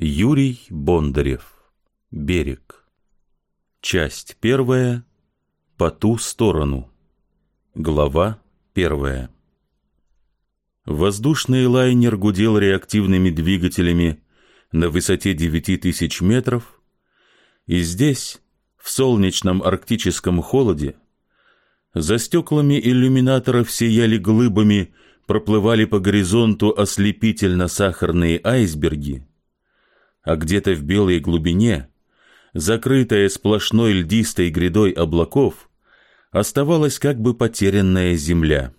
Юрий Бондарев. Берег. Часть первая. По ту сторону. Глава первая. Воздушный лайнер гудел реактивными двигателями на высоте 9000 метров, и здесь, в солнечном арктическом холоде, за стеклами иллюминаторов сияли глыбами, проплывали по горизонту ослепительно-сахарные айсберги, а где-то в белой глубине, закрытая сплошной льдистой грядой облаков, оставалась как бы потерянная земля.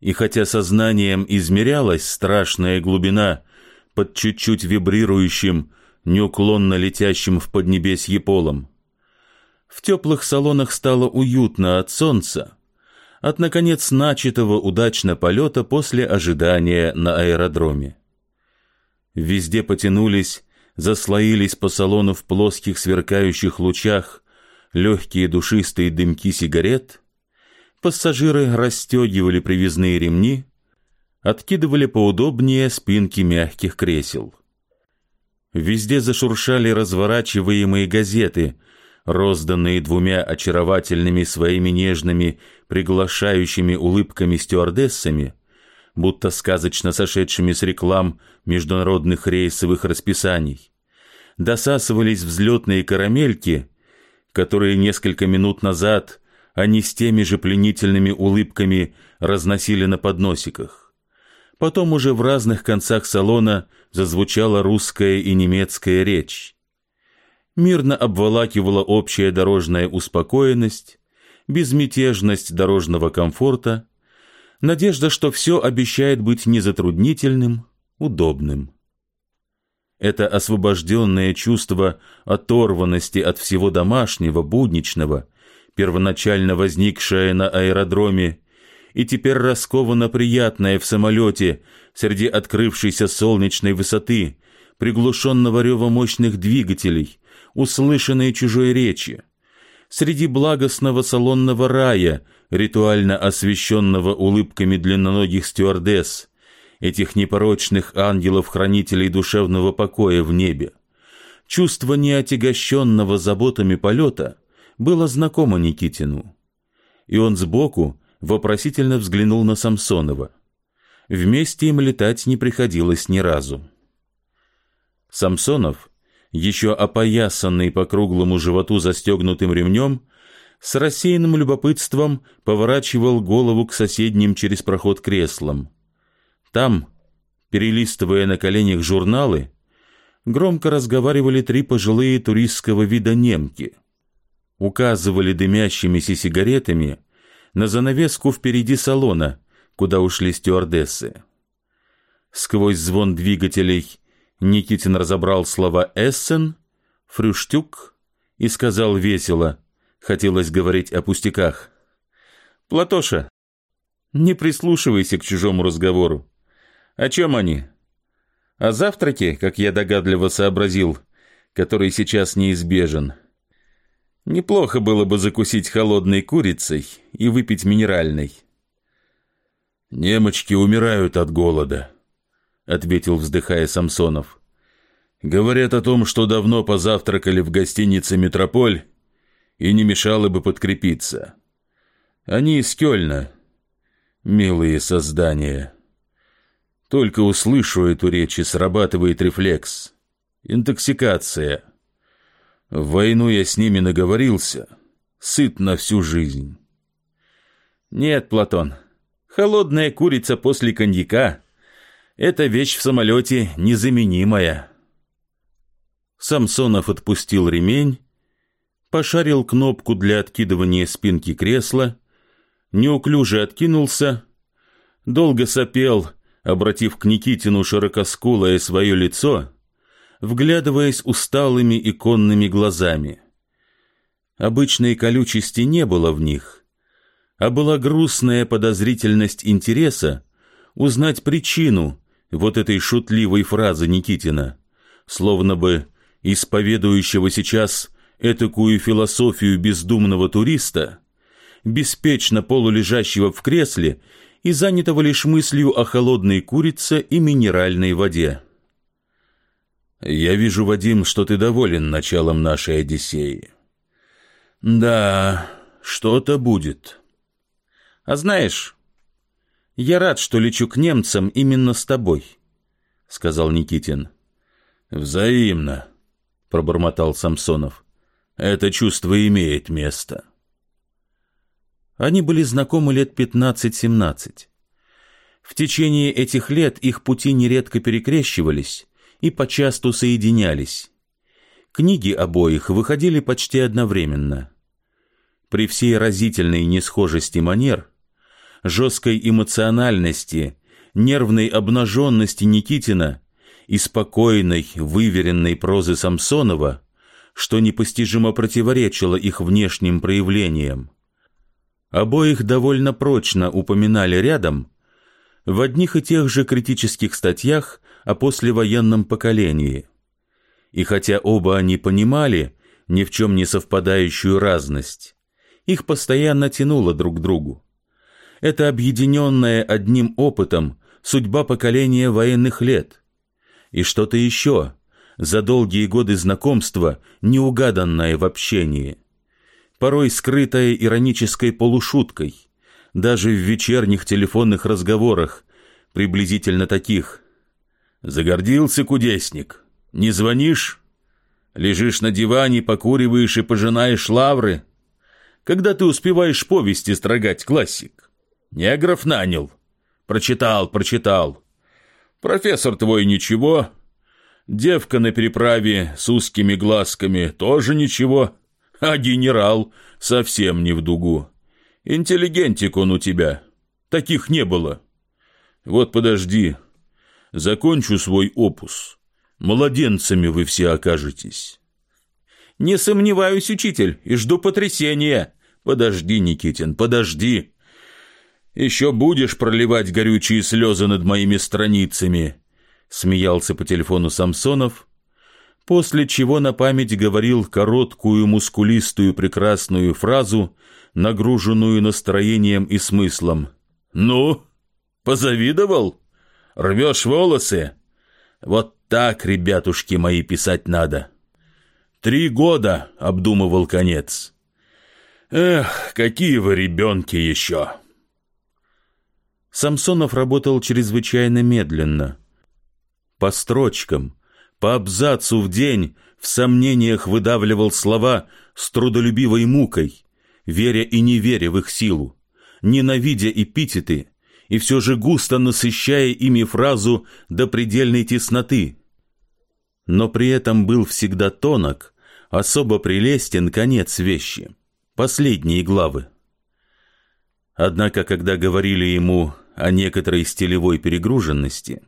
И хотя сознанием измерялась страшная глубина под чуть-чуть вибрирующим, неуклонно летящим в поднебесье полом, в теплых салонах стало уютно от солнца, от, наконец, начатого удачно полета после ожидания на аэродроме. Везде потянулись, заслоились по салону в плоских сверкающих лучах легкие душистые дымки сигарет, пассажиры расстегивали привязные ремни, откидывали поудобнее спинки мягких кресел. Везде зашуршали разворачиваемые газеты, розданные двумя очаровательными своими нежными, приглашающими улыбками стюардессами, будто сказочно сошедшими с реклам международных рейсовых расписаний. Досасывались взлетные карамельки, которые несколько минут назад они с теми же пленительными улыбками разносили на подносиках. Потом уже в разных концах салона зазвучала русская и немецкая речь. Мирно обволакивала общая дорожная успокоенность, безмятежность дорожного комфорта, надежда, что все обещает быть незатруднительным, удобным. Это освобожденное чувство оторванности от всего домашнего, будничного, первоначально возникшее на аэродроме, и теперь раскованно приятное в самолете среди открывшейся солнечной высоты, приглушенного рева мощных двигателей, услышанной чужой речи, среди благостного салонного рая, ритуально освещенного улыбками длинноногих стюардесс, этих непорочных ангелов-хранителей душевного покоя в небе. Чувство неотягощенного заботами полета было знакомо Никитину. И он сбоку вопросительно взглянул на Самсонова. Вместе им летать не приходилось ни разу. Самсонов, еще опоясанный по круглому животу застегнутым ремнем, с рассеянным любопытством поворачивал голову к соседним через проход креслам. Там, перелистывая на коленях журналы, громко разговаривали три пожилые туристского вида немки. Указывали дымящимися сигаретами на занавеску впереди салона, куда ушли стюардессы. Сквозь звон двигателей Никитин разобрал слова «эссен», «фрюштюк» и сказал весело, хотелось говорить о пустяках. «Платоша, не прислушивайся к чужому разговору. О чем они? О завтраке, как я догадливо сообразил, который сейчас неизбежен. Неплохо было бы закусить холодной курицей и выпить минеральной. «Немочки умирают от голода», — ответил, вздыхая Самсонов. «Говорят о том, что давно позавтракали в гостинице «Метрополь» и не мешало бы подкрепиться. Они из Кёльна, милые создания». Только услышу эту речь, и срабатывает рефлекс. Интоксикация. В войну я с ними наговорился, сыт на всю жизнь. Нет, Платон, холодная курица после коньяка — это вещь в самолете незаменимая. Самсонов отпустил ремень, пошарил кнопку для откидывания спинки кресла, неуклюже откинулся, долго сопел — обратив к Никитину широкоскулое свое лицо, вглядываясь усталыми иконными глазами. Обычной колючести не было в них, а была грустная подозрительность интереса узнать причину вот этой шутливой фразы Никитина, словно бы исповедующего сейчас этакую философию бездумного туриста, беспечно полулежащего в кресле и занятого лишь мыслью о холодной курице и минеральной воде. Я вижу, Вадим, что ты доволен началом нашей Одиссеи. Да, что-то будет. А знаешь, я рад, что лечу к немцам именно с тобой, сказал Никитин. Взаимно, пробормотал Самсонов. Это чувство имеет место. Они были знакомы лет пятнадцать-семнадцать. В течение этих лет их пути нередко перекрещивались и почасту соединялись. Книги обоих выходили почти одновременно. При всей разительной несхожести манер, жесткой эмоциональности, нервной обнаженности Никитина и спокойной, выверенной прозы Самсонова, что непостижимо противоречило их внешним проявлениям. Обоих довольно прочно упоминали рядом в одних и тех же критических статьях о послевоенном поколении. И хотя оба они понимали ни в чем не совпадающую разность, их постоянно тянуло друг к другу. Это объединенная одним опытом судьба поколения военных лет. И что-то еще, за долгие годы знакомства, неугаданное в общении. Порой скрытое иронической полушуткой, даже в вечерних телефонных разговорах, приблизительно таких – Загордился кудесник. Не звонишь? Лежишь на диване, покуриваешь и пожинаешь лавры. Когда ты успеваешь повести строгать, классик? Негров нанял. Прочитал, прочитал. Профессор твой ничего. Девка на переправе с узкими глазками тоже ничего. А генерал совсем не в дугу. Интеллигентик он у тебя. Таких не было. Вот подожди, закончу свой опус. Младенцами вы все окажетесь. Не сомневаюсь, учитель, и жду потрясения. Подожди, Никитин, подожди. Еще будешь проливать горючие слезы над моими страницами, смеялся по телефону Самсонов, после чего на память говорил короткую, мускулистую, прекрасную фразу, нагруженную настроением и смыслом. «Ну, позавидовал?» Рвешь волосы? Вот так, ребятушки мои, писать надо. Три года обдумывал конец. Эх, какие вы ребенки еще!» Самсонов работал чрезвычайно медленно. По строчкам, по абзацу в день в сомнениях выдавливал слова с трудолюбивой мукой, веря и не веря в их силу, ненавидя эпитеты, и все же густо насыщая ими фразу до предельной тесноты. Но при этом был всегда тонок, особо прелестен конец вещи, последние главы. Однако, когда говорили ему о некоторой стилевой перегруженности,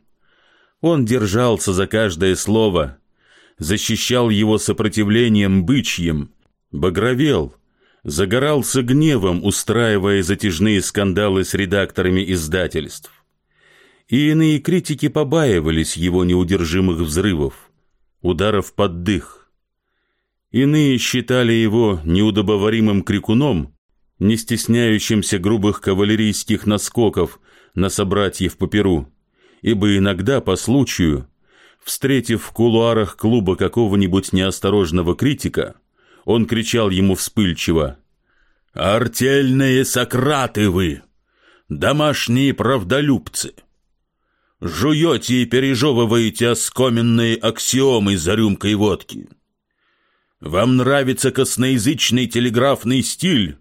он держался за каждое слово, защищал его сопротивлением бычьим, багровел, загорался гневом, устраивая затяжные скандалы с редакторами издательств. И иные критики побаивались его неудержимых взрывов, ударов под дых. Иные считали его неудобоваримым крикуном, не стесняющимся грубых кавалерийских наскоков на собратьев по перу, ибо иногда, по случаю, встретив в кулуарах клуба какого-нибудь неосторожного критика, он кричал ему вспыльчиво. «Артельные Сократы вы! Домашние правдолюбцы! Жуете и пережевываете оскоменные аксиомы за рюмкой водки! Вам нравится косноязычный телеграфный стиль?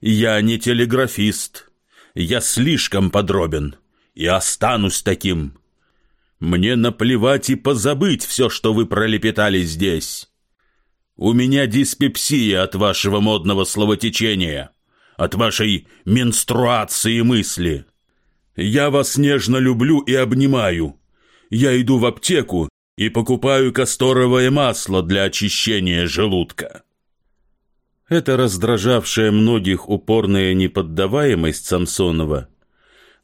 Я не телеграфист, я слишком подробен и останусь таким!» Мне наплевать и позабыть все, что вы пролепетали здесь. У меня диспепсия от вашего модного словотечения, от вашей менструации мысли. Я вас нежно люблю и обнимаю. Я иду в аптеку и покупаю касторовое масло для очищения желудка». Это раздражавшая многих упорная неподдаваемость Самсонова,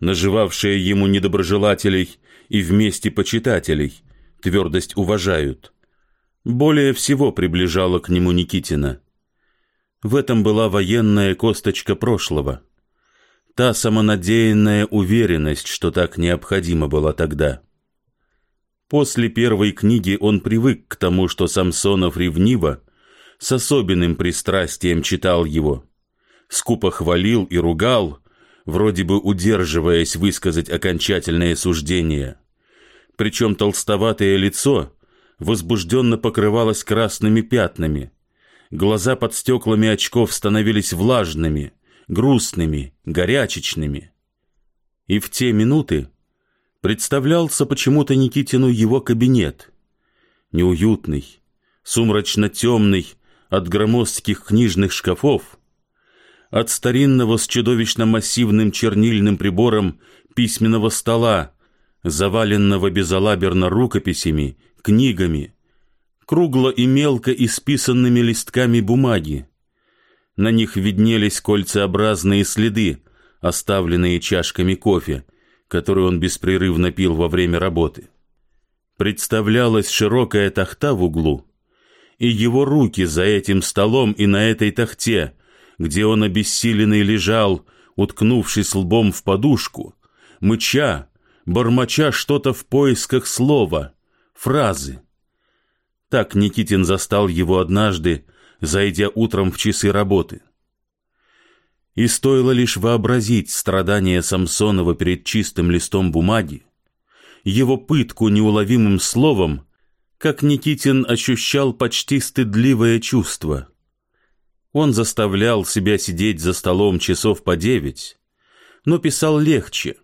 наживавшая ему недоброжелателей и вместе почитателей, твердость уважают более всего приближала к нему Никитина. В этом была военная косточка прошлого. Та самонадеянная уверенность, что так необходимо была тогда. После первой книги он привык к тому, что Самсонов ревниво, с особенным пристрастием читал его. Скупо хвалил и ругал, вроде бы удерживаясь высказать окончательное суждение. Причем толстоватое лицо возбужденно покрывалось красными пятнами. Глаза под стеклами очков становились влажными, грустными, горячечными. И в те минуты представлялся почему-то Никитину его кабинет. Неуютный, сумрачно-темный, от громоздких книжных шкафов, от старинного с чудовищно массивным чернильным прибором письменного стола, заваленного безалаберно рукописями, книгами, кругло и мелко исписанными листками бумаги. На них виднелись кольцеобразные следы, оставленные чашками кофе, который он беспрерывно пил во время работы. Представлялась широкая тахта в углу, и его руки за этим столом и на этой тахте, где он обессиленный лежал, уткнувшись лбом в подушку, мыча, бормоча что-то в поисках слова, фразы. Так Никитин застал его однажды, зайдя утром в часы работы. И стоило лишь вообразить страдания Самсонова перед чистым листом бумаги, его пытку неуловимым словом, как Никитин ощущал почти стыдливое чувство. Он заставлял себя сидеть за столом часов по девять, но писал легче,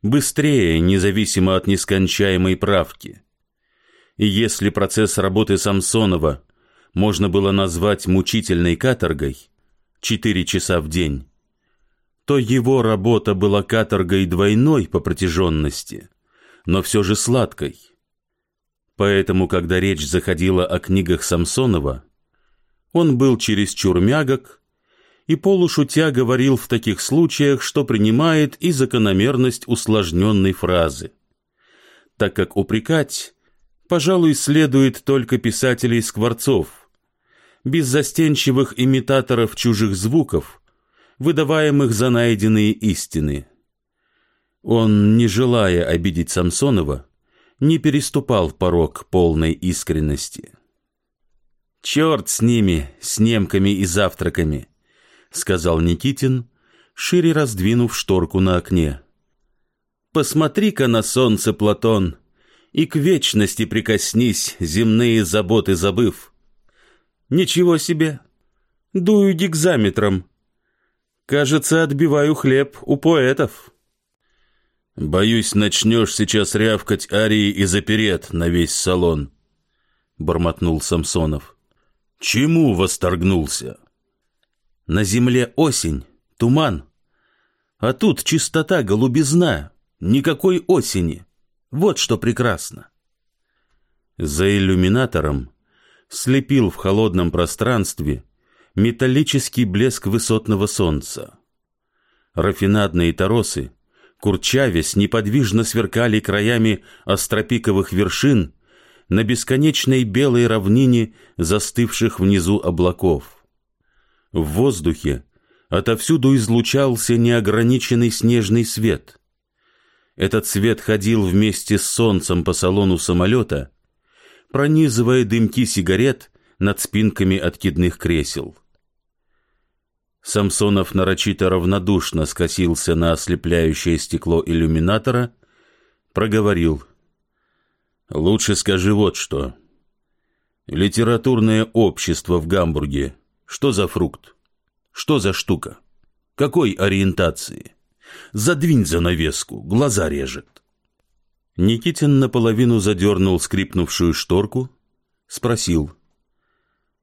быстрее, независимо от нескончаемой правки. И если процесс работы Самсонова можно было назвать мучительной каторгой, четыре часа в день, то его работа была каторгой двойной по протяженности, но все же сладкой. Поэтому, когда речь заходила о книгах Самсонова, он был чересчур мягок и полушутя говорил в таких случаях, что принимает и закономерность усложненной фразы. Так как упрекать, пожалуй, следует только писателей скворцов, беззастенчивых имитаторов чужих звуков, выдаваемых за найденные истины. Он, не желая обидеть Самсонова, не переступал порог полной искренности. «Черт с ними, с немками и завтраками!» — сказал Никитин, шире раздвинув шторку на окне. «Посмотри-ка на солнце, Платон, и к вечности прикоснись, земные заботы забыв. Ничего себе! Дую гигзаметром. Кажется, отбиваю хлеб у поэтов». «Боюсь, начнешь сейчас рявкать арии и заперет на весь салон», — бормотнул Самсонов. «Чему восторгнулся?» «На земле осень, туман, а тут чистота, голубизна, никакой осени. Вот что прекрасно». За иллюминатором слепил в холодном пространстве металлический блеск высотного солнца. Рафинадные торосы — курчавясь, неподвижно сверкали краями астропиковых вершин на бесконечной белой равнине застывших внизу облаков. В воздухе отовсюду излучался неограниченный снежный свет. Этот свет ходил вместе с солнцем по салону самолета, пронизывая дымки сигарет над спинками откидных кресел. Самсонов нарочито равнодушно скосился на ослепляющее стекло иллюминатора, проговорил. «Лучше скажи вот что. Литературное общество в Гамбурге. Что за фрукт? Что за штука? Какой ориентации? Задвинь занавеску, глаза режет». Никитин наполовину задернул скрипнувшую шторку, спросил.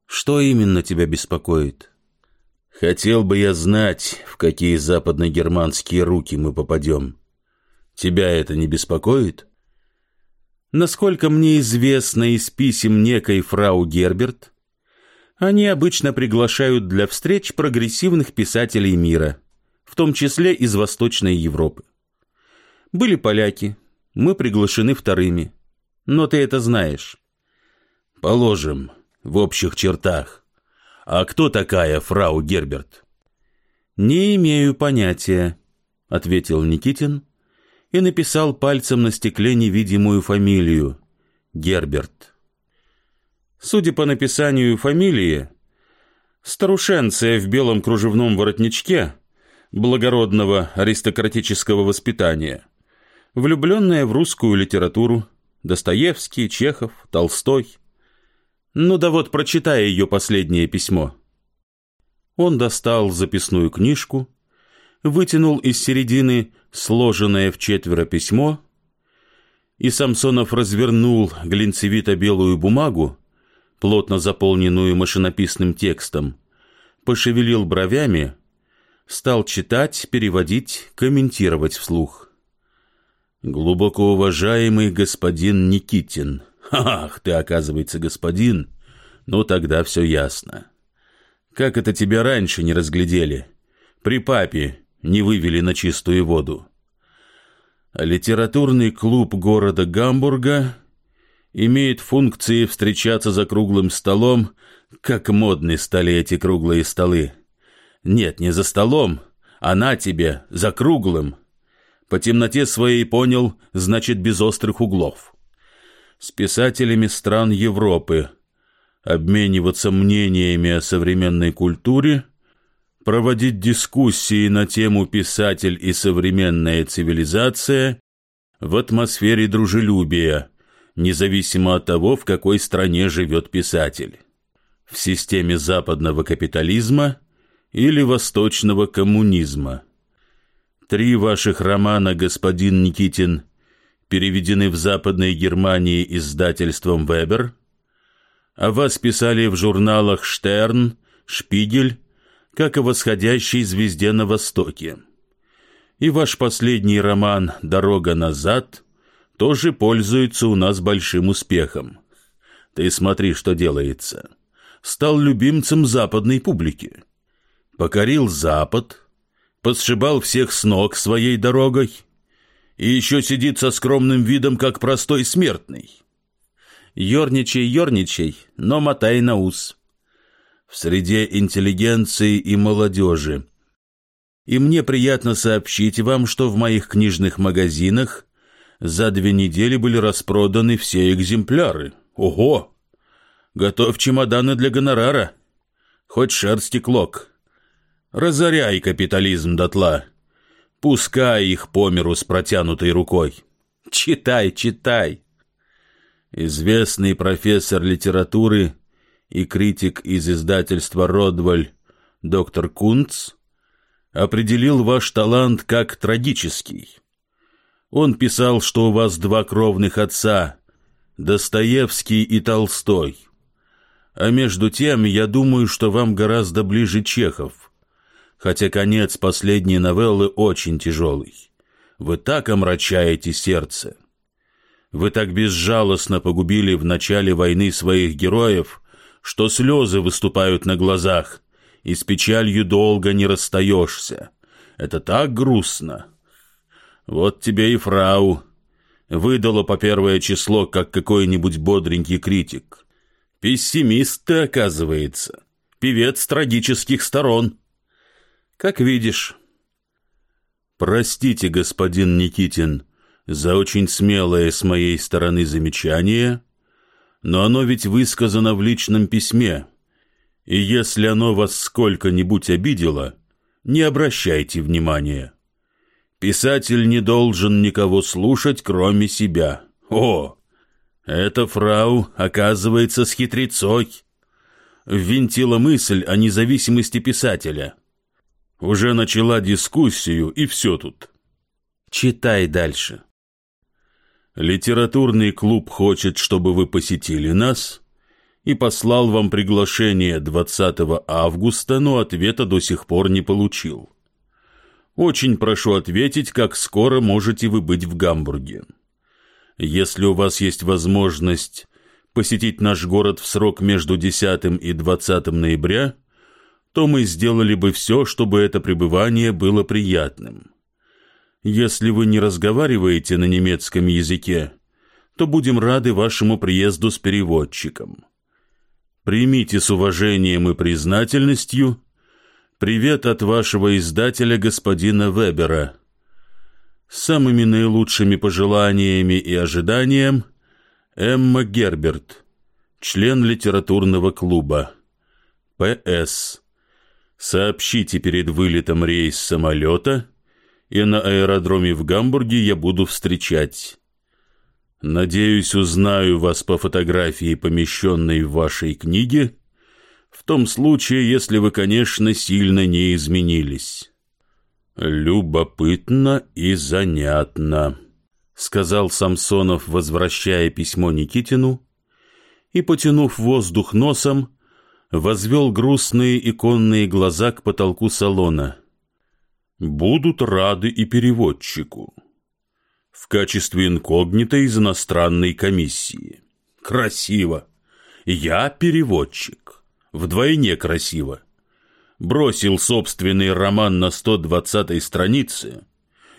«Что именно тебя беспокоит?» Хотел бы я знать, в какие западногерманские руки мы попадем. Тебя это не беспокоит? Насколько мне известно из писем некой фрау Герберт, они обычно приглашают для встреч прогрессивных писателей мира, в том числе из Восточной Европы. Были поляки, мы приглашены вторыми, но ты это знаешь. Положим, в общих чертах. «А кто такая фрау Герберт?» «Не имею понятия», — ответил Никитин и написал пальцем на стекле невидимую фамилию Герберт. Судя по написанию фамилии, старушенция в белом кружевном воротничке благородного аристократического воспитания, влюбленная в русскую литературу, Достоевский, Чехов, Толстой. Ну да вот, прочитай ее последнее письмо. Он достал записную книжку, вытянул из середины сложенное в четверо письмо, и Самсонов развернул глинцевито-белую бумагу, плотно заполненную машинописным текстом, пошевелил бровями, стал читать, переводить, комментировать вслух. «Глубоко уважаемый господин Никитин. Ах, ты, оказывается, господин. Ну, тогда все ясно. Как это тебя раньше не разглядели? При папе не вывели на чистую воду. Литературный клуб города Гамбурга имеет функции встречаться за круглым столом, как модны стали эти круглые столы. Нет, не за столом, а на тебе, за круглым. По темноте своей понял, значит, без острых углов. С писателями стран Европы обмениваться мнениями о современной культуре, проводить дискуссии на тему «Писатель и современная цивилизация» в атмосфере дружелюбия, независимо от того, в какой стране живет писатель. В системе западного капитализма или восточного коммунизма. Три ваших романа, господин Никитин, переведены в Западной Германии издательством «Вебер», о вас писали в журналах «Штерн», «Шпигель», как о восходящей звезде на Востоке. И ваш последний роман «Дорога назад» тоже пользуется у нас большим успехом. Ты смотри, что делается. Стал любимцем западной публики. Покорил Запад, подшибал всех с ног своей дорогой и еще сидит со скромным видом, как простой смертный. Ёрничай, ёрничай, но мотай на ус. В среде интеллигенции и молодежи. И мне приятно сообщить вам, что в моих книжных магазинах за две недели были распроданы все экземпляры. Ого! Готовь чемоданы для гонорара. Хоть шерсти клок. Разоряй капитализм дотла. Пускай их по миру с протянутой рукой. Читай, читай. Известный профессор литературы и критик из издательства «Родваль» доктор Кунц определил ваш талант как трагический. Он писал, что у вас два кровных отца – Достоевский и Толстой. А между тем, я думаю, что вам гораздо ближе Чехов, хотя конец последней новеллы очень тяжелый. Вы так омрачаете сердце. Вы так безжалостно погубили в начале войны своих героев, что слезы выступают на глазах, и с печалью долго не расстаешься. Это так грустно. Вот тебе и фрау. Выдала по первое число, как какой-нибудь бодренький критик. Пессимист ты, оказывается. Певец трагических сторон. Как видишь. Простите, господин Никитин, — за очень смелое с моей стороны замечание, но оно ведь высказано в личном письме, и если оно вас сколько-нибудь обидело, не обращайте внимания. Писатель не должен никого слушать, кроме себя. О, эта фрау, оказывается, с хитрецой. Ввинтила мысль о независимости писателя. Уже начала дискуссию, и все тут. Читай дальше. Литературный клуб хочет, чтобы вы посетили нас, и послал вам приглашение 20 августа, но ответа до сих пор не получил. Очень прошу ответить, как скоро можете вы быть в Гамбурге. Если у вас есть возможность посетить наш город в срок между 10 и 20 ноября, то мы сделали бы все, чтобы это пребывание было приятным. Если вы не разговариваете на немецком языке, то будем рады вашему приезду с переводчиком. Примите с уважением и признательностью привет от вашего издателя господина Вебера. С самыми наилучшими пожеланиями и ожиданием Эмма Герберт, член литературного клуба. П.С. Сообщите перед вылетом рейс самолета, и на аэродроме в Гамбурге я буду встречать. Надеюсь, узнаю вас по фотографии, помещенной в вашей книге, в том случае, если вы, конечно, сильно не изменились. Любопытно и занятно, сказал Самсонов, возвращая письмо Никитину, и, потянув воздух носом, возвел грустные иконные глаза к потолку салона. Будут рады и переводчику в качестве инкогнито из иностранной комиссии. Красиво. Я переводчик. Вдвойне красиво. Бросил собственный роман на 120-й странице.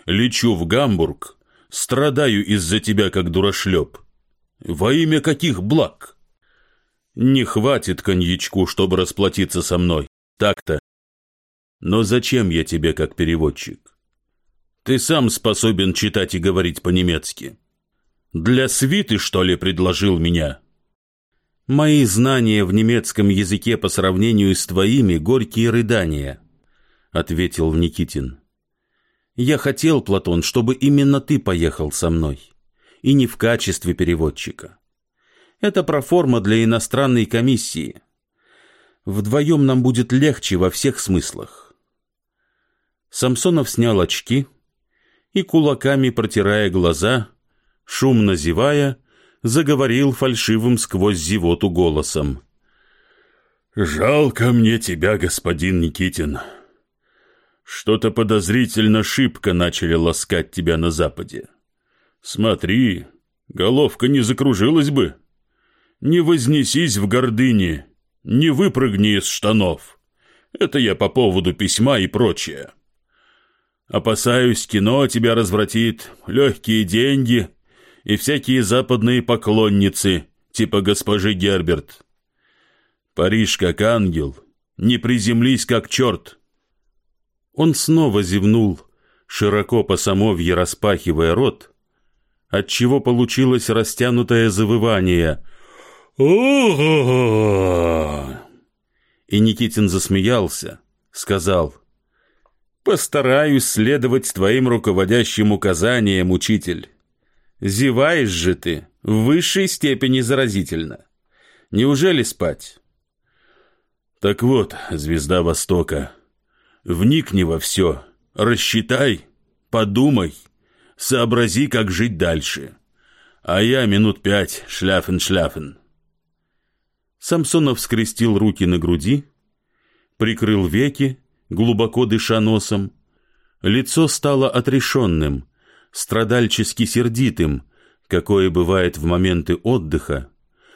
Лечу в Гамбург. Страдаю из-за тебя, как дурашлеп. Во имя каких благ? Не хватит коньячку, чтобы расплатиться со мной. Так-то. Но зачем я тебе как переводчик? Ты сам способен читать и говорить по-немецки. Для свиты, что ли, предложил меня? Мои знания в немецком языке по сравнению с твоими горькие рыдания, ответил Никитин. Я хотел, Платон, чтобы именно ты поехал со мной, и не в качестве переводчика. Это проформа для иностранной комиссии. Вдвоем нам будет легче во всех смыслах. Самсонов снял очки, и кулаками протирая глаза, шумно зевая, заговорил фальшивым сквозь зевоту голосом. «Жалко мне тебя, господин Никитин. Что-то подозрительно шибко начали ласкать тебя на Западе. Смотри, головка не закружилась бы. Не вознесись в гордыне, не выпрыгни из штанов. Это я по поводу письма и прочее». Опасаюсь, кино тебя развратит, легкие деньги и всякие западные поклонницы, типа госпожи Герберт. Париж как ангел, не приземлись как черт. Он снова зевнул, широко по самовье распахивая рот, отчего получилось растянутое завывание «Ого!» И Никитин засмеялся, сказал — Постараюсь следовать твоим руководящим указаниям, учитель. Зеваешь же ты в высшей степени заразительно. Неужели спать? Так вот, звезда Востока, вникни во все, рассчитай, подумай, сообрази, как жить дальше. А я минут пять шляфен-шляфен. Самсонов скрестил руки на груди, прикрыл веки, глубоко дыша носом. Лицо стало отрешенным, страдальчески сердитым, какое бывает в моменты отдыха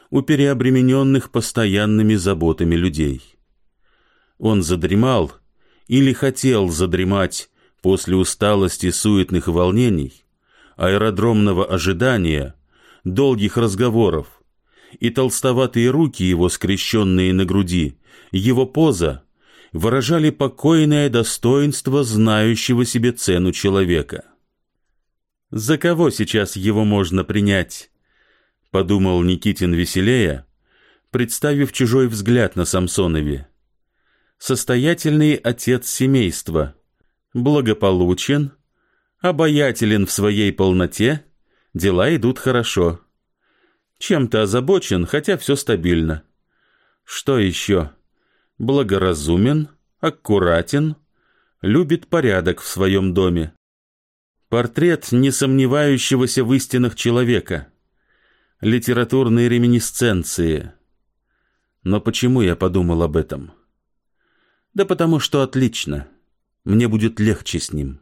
у переобремененных постоянными заботами людей. Он задремал или хотел задремать после усталости суетных волнений, аэродромного ожидания, долгих разговоров, и толстоватые руки его, скрещенные на груди, его поза — выражали покойное достоинство знающего себе цену человека. «За кого сейчас его можно принять?» — подумал Никитин веселее, представив чужой взгляд на Самсонове. «Состоятельный отец семейства, благополучен, обаятелен в своей полноте, дела идут хорошо. Чем-то озабочен, хотя все стабильно. Что еще?» благоразумен, аккуратен, любит порядок в своем доме. Портрет не сомневающегося в истинах человека. Литературные реминисценции. Но почему я подумал об этом? Да потому что отлично. Мне будет легче с ним.